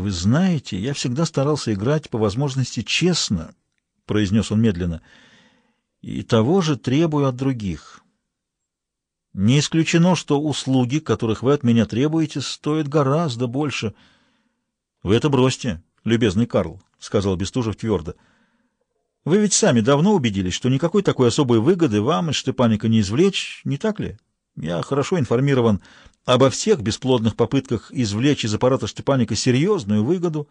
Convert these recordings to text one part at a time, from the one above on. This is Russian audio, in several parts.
Вы знаете, я всегда старался играть по возможности честно, — произнес он медленно, — и того же требую от других. Не исключено, что услуги, которых вы от меня требуете, стоят гораздо больше. — Вы это бросьте, любезный Карл, — сказал Бестужев твердо. — Вы ведь сами давно убедились, что никакой такой особой выгоды вам из Штепаника не извлечь, не так ли? Я хорошо информирован обо всех бесплодных попытках извлечь из аппарата Штепаника серьезную выгоду.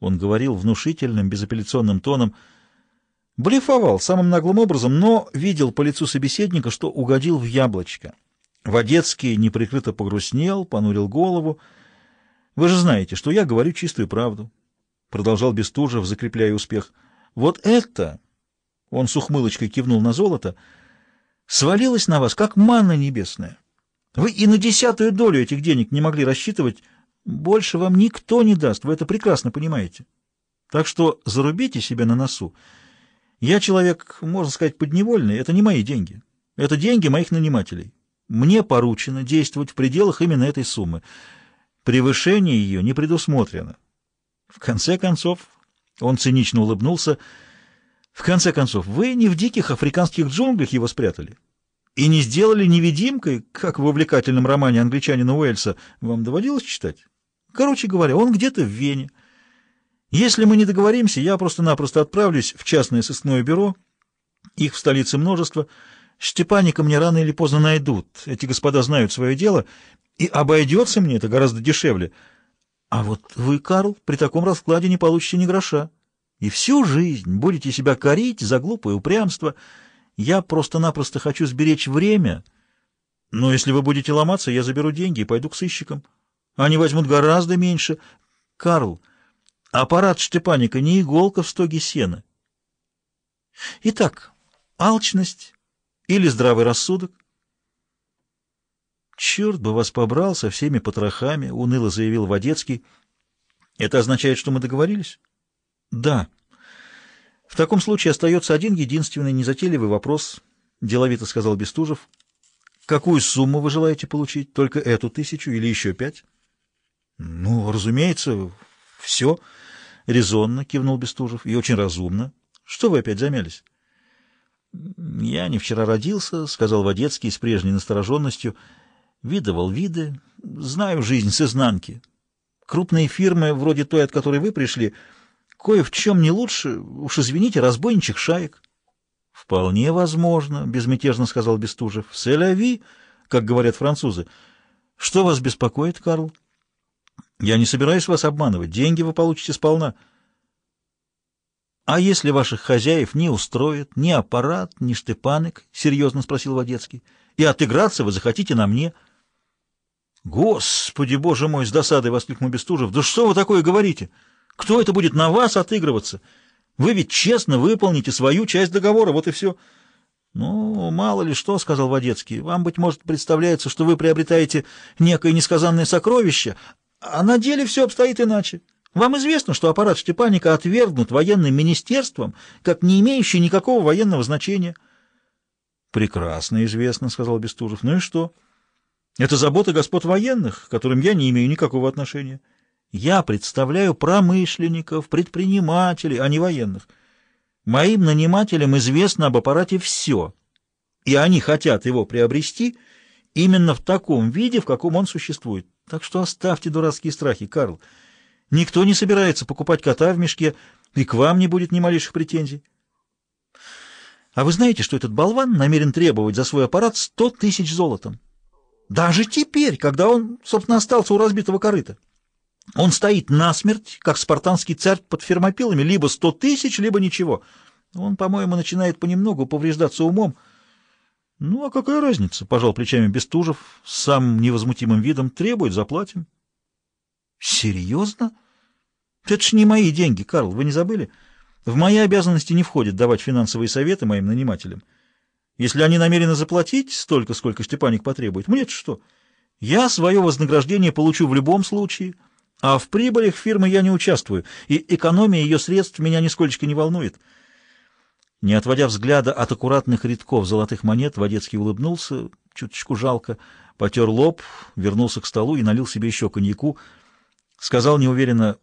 Он говорил внушительным, безапелляционным тоном — Блефовал самым наглым образом, но видел по лицу собеседника, что угодил в яблочко. Водецкий неприкрыто погрустнел, понурил голову. «Вы же знаете, что я говорю чистую правду», — продолжал Бестужев, закрепляя успех. «Вот это...» — он с ухмылочкой кивнул на золото — свалилось на вас, как манна небесная. Вы и на десятую долю этих денег не могли рассчитывать. Больше вам никто не даст, вы это прекрасно понимаете. Так что зарубите себя на носу. Я человек, можно сказать, подневольный, это не мои деньги. Это деньги моих нанимателей. Мне поручено действовать в пределах именно этой суммы. Превышение ее не предусмотрено. В конце концов, он цинично улыбнулся, в конце концов, вы не в диких африканских джунглях его спрятали и не сделали невидимкой, как в увлекательном романе англичанина Уэльса. Вам доводилось читать? Короче говоря, он где-то в Вене. Если мы не договоримся, я просто-напросто отправлюсь в частное сыскное бюро. Их в столице множество. Штепаника мне рано или поздно найдут. Эти господа знают свое дело, и обойдется мне это гораздо дешевле. А вот вы, Карл, при таком раскладе не получите ни гроша. И всю жизнь будете себя корить за глупое упрямство. Я просто-напросто хочу сберечь время. Но если вы будете ломаться, я заберу деньги и пойду к сыщикам. Они возьмут гораздо меньше. Карл... Аппарат Штепаника не иголка в стоге сена. Итак, алчность или здравый рассудок? «Черт бы вас побрал со всеми потрохами», — уныло заявил Водецкий. «Это означает, что мы договорились?» «Да». «В таком случае остается один единственный незатейливый вопрос», — деловито сказал Бестужев. «Какую сумму вы желаете получить? Только эту тысячу или еще пять?» «Ну, разумеется, все». — резонно кивнул Бестужев. — И очень разумно. Что вы опять замялись? — Я не вчера родился, — сказал Водецкий с прежней настороженностью. — Видывал виды, знаю жизнь с изнанки. Крупные фирмы, вроде той, от которой вы пришли, кое в чем не лучше, уж извините, разбойничек шаек. — Вполне возможно, — безмятежно сказал Бестужев. — Селяви, как говорят французы. — Что вас беспокоит, Карл? — я не собираюсь вас обманывать. Деньги вы получите сполна. А если ваших хозяев не устроит ни аппарат, ни штепанок, — серьезно спросил Водецкий, — и отыграться вы захотите на мне? Господи, боже мой, с досадой воскликнул Бестужев. Да что вы такое говорите? Кто это будет на вас отыгрываться? Вы ведь честно выполните свою часть договора, вот и все. Ну, мало ли что, — сказал Водецкий. Вам, быть может, представляется, что вы приобретаете некое несказанное сокровище, а на деле все обстоит иначе. Вам известно, что аппарат Штепаника отвергнут военным министерством, как не имеющий никакого военного значения. Прекрасно известно, сказал Бестужев. Ну и что? Это забота господ военных, к которым я не имею никакого отношения. Я представляю промышленников, предпринимателей, а не военных. Моим нанимателям известно об аппарате все, и они хотят его приобрести именно в таком виде, в каком он существует. Так что оставьте дурацкие страхи, Карл. Никто не собирается покупать кота в мешке, и к вам не будет ни малейших претензий. А вы знаете, что этот болван намерен требовать за свой аппарат сто тысяч золотом? Даже теперь, когда он, собственно, остался у разбитого корыта. Он стоит насмерть, как спартанский царь под фермопилами, либо сто тысяч, либо ничего. Он, по-моему, начинает понемногу повреждаться умом, — Ну, а какая разница? — пожал плечами Бестужев с самым невозмутимым видом. — Требует, заплатим. — Серьезно? Это ж не мои деньги, Карл, вы не забыли? В мои обязанности не входит давать финансовые советы моим нанимателям. Если они намерены заплатить столько, сколько Степаник потребует, мне-то что? Я свое вознаграждение получу в любом случае, а в прибылях фирмы я не участвую, и экономия ее средств меня нисколько не волнует. — не отводя взгляда от аккуратных рядков золотых монет, Водецкий улыбнулся, чуточку жалко, потер лоб, вернулся к столу и налил себе еще коньяку. Сказал неуверенно,